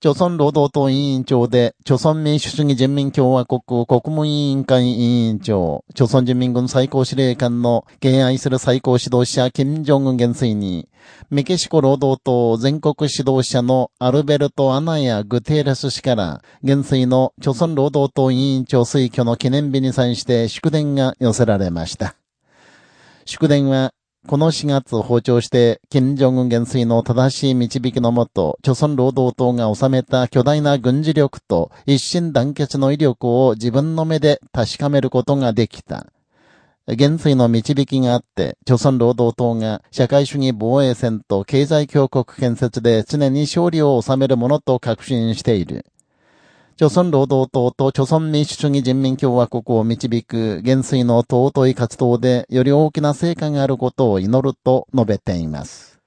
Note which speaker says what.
Speaker 1: 朝鮮労働党委員長で、朝鮮民主主義人民共和国国務委員会委員長、朝鮮人民軍最高司令官の敬愛する最高指導者、金正恩元帥に、メキシコ労働党全国指導者のアルベルト・アナやグテーレス氏から、元帥の朝鮮労働党委員長推挙の記念日に際して祝電が寄せられました。祝電は、この4月訪朝して、金正恩元帥の正しい導きのもと、朝鮮労働党が収めた巨大な軍事力と一心団結の威力を自分の目で確かめることができた。元帥の導きがあって、朝鮮労働党が社会主義防衛戦と経済強国建設で常に勝利を収めるものと確信している。朝鮮労働党と朝鮮民主主義人民共和国を導く元帥の尊い活動でより大きな成果があることを祈ると述べています。